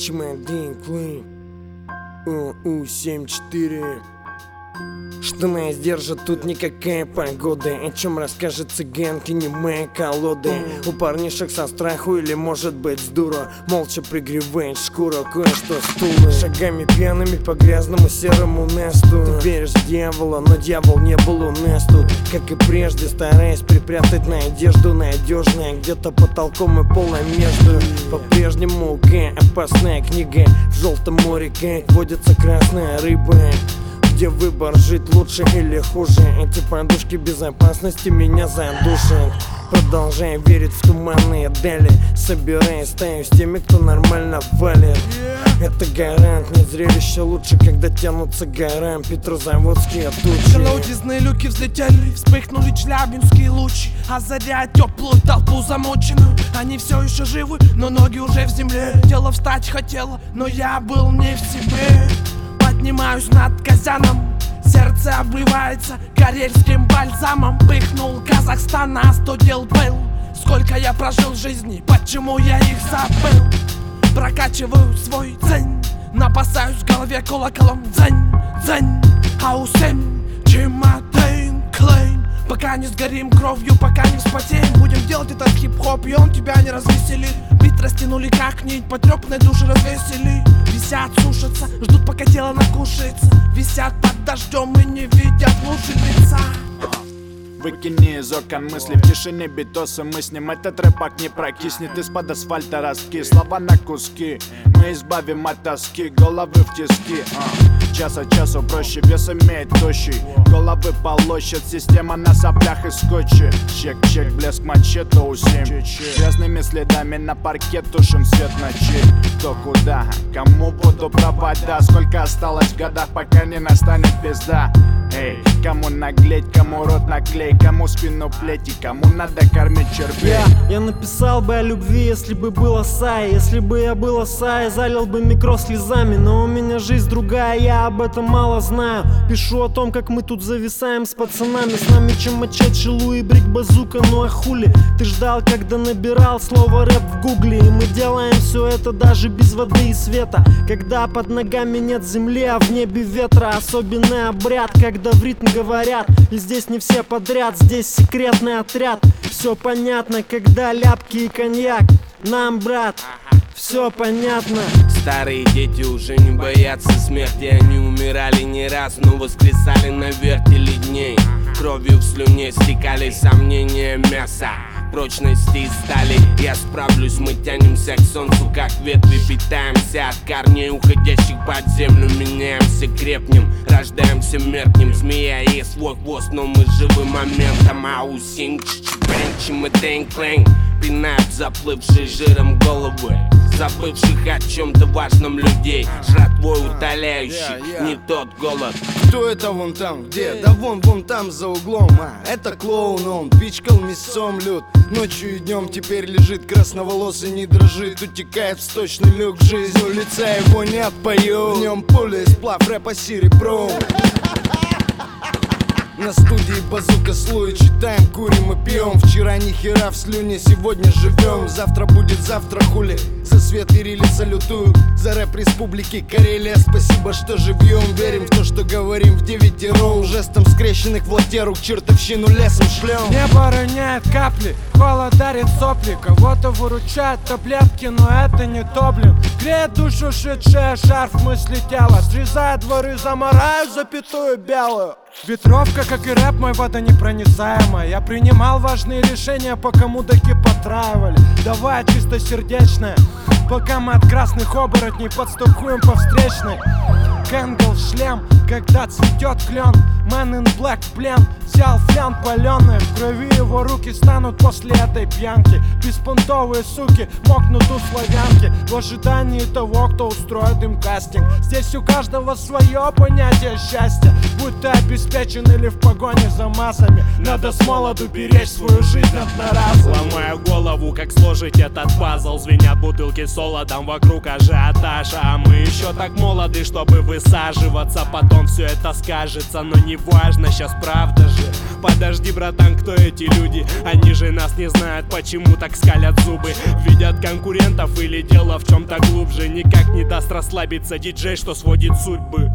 Чемодин Клин УУ-74 что нас держит тут никакая погода. О чем расскажет цыганка, не моя колода. У парнишек со страху или может быть с дура. Молча пригревает шкуру кое-что стула Шагами пьяными по грязному серому месту Ты веришь в дьявола, но дьявол не был у нас тут Как и прежде, стараясь припрятать надежду Надежная где-то потолком и полом между. По-прежнему Г, опасная книга. В желтом море, как водится красная рыба где выбор жить лучше или хуже? Эти подушки безопасности меня задушат. Продолжая верить в туманные дали. Собирая стаю с теми, кто нормально валит. Это гарант, не зрелище лучше, когда тянутся горам. Петрозаводские тучи. Колодезные люки взлетели, вспыхнули челябинские лучи. Озаряя теплую толпу замученную Они все еще живы, но ноги уже в земле. Тело встать хотело, но я был не в себе Поднимаюсь над Казаном. Сердце обливается карельским бальзамом. Пыхнул Казахстан, остудил пыл Сколько я прожил жизни, почему я их забыл? Прокачиваю свой дзень Напасаюсь в голове колоколом. Дзень, дзень Аусем, чемодин, клейн Пока не сгорим кровью, пока не вспотеем. Будем делать этот хип-хоп, и он тебя не развеселит. Бит растянули как нить, потрепанной души развесели Висят, сушатся, ждут пока тело накушается. Висят под дождем и не видят лучше лица. Выкини из окон мысли в тишине битосы Мы с ним этот рэпак не прокиснет Из-под асфальта ростки, слова на куски Мы избавим от тоски, головы в тиски а. Час от часу проще, вес имеет тощий. Головы полощет, система на соплях и скотче. Чек-чек, блеск мачете у 7 Грязными следами на паркет тушим свет ночи. Кто куда, кому буду провода Сколько осталось в годах, пока не настанет пизда. Эй, кому наглеть, кому рот наклей Кому спину плети, кому надо кормить червей. Я, я написал бы о любви, если бы был Асай Если бы я был Асай, залил бы микро слезами Но у меня жизнь другая, я об этом мало знаю. Пишу о том, как мы тут зависаем с пацанами С нами чем мачет, шилу и брик базука, ну а хули? Ты ждал, когда набирал слово рэп в гугле И мы делаем все это даже без воды и света. Когда под ногами нет земли, а в небе ветра Особенный обряд, когда в ритм говорят И здесь не все подряд, здесь секретный отряд Все понятно, когда ляпки и коньяк. Нам, брат, все понятно. Старые дети уже не боятся смерти. Они умирали не раз, но воскресали на вертеле дней Кровью в слюне стекали сомнения мяса. Прочности и стали Я справлюсь, мы тянемся к солнцу Как ветви питаемся от корней Уходящих под землю Меняемся, крепнем, рождаемся, меркнем Змея есть свой хвост, но мы живы моментом Аусинг, чичибэнг, чемодэнг, клэнг Пинают заплывшие жиром головы Забывших о чем-то важном людей. Жратвой утоляющий не тот голод. Кто это вон там, где? Да вон, вон там за углом а, Это клоун, он пичкал мясом лют. Ночью и днем теперь лежит красноволосый, не дрожит. Утекает в сточный люк жизнь У лица его не отпою. В нем пуля и сплав рэпа серебром на студии базука слой Читаем, курим и пьем. Вчера ни хера в слюне, сегодня живем. Завтра будет завтра хули. За свет и рили салютую. За рэп республики Карелия Спасибо, что живьем. Верим в то, что говорим в девятером Жестом скрещенных в лоте рук Чертовщину лесом шлем. Небо роняет капли, холод дарит сопли. Кого-то выручают таблетки, но это не то, блин Греет душу шедшая шарф мысли тела. Срезает дворы, замораю запятую белую. Ветровка, как и рэп, мой водонепроницаемая Я принимал важные решения, пока мудаки потраивали Давай чистосердечное Пока мы от красных оборотней подступуем по встречной. Кэнгл, шлем, когда цветет клен. Man in Black плен. Взял флян паленый. В крови его руки станут после этой пьянки. Беспонтовые суки мокнут у славянки. В ожидании того, кто устроит им кастинг. Здесь у каждого свое понятие счастья. Будь ты обеспечен или в погоне за массами. Надо с молоду беречь свою жизнь от нараза Ломаю голову, как сложить этот пазл. Звенят бутылки солодом, вокруг ажиотаж А мы еще так молоды, чтобы вы присаживаться Потом все это скажется, но не важно, сейчас правда же. Подожди, братан, кто эти люди? Они же нас не знают, почему так скалят зубы. Видят конкурентов или дело в чем-то глубже. Никак не даст расслабиться диджей, что сводит судьбы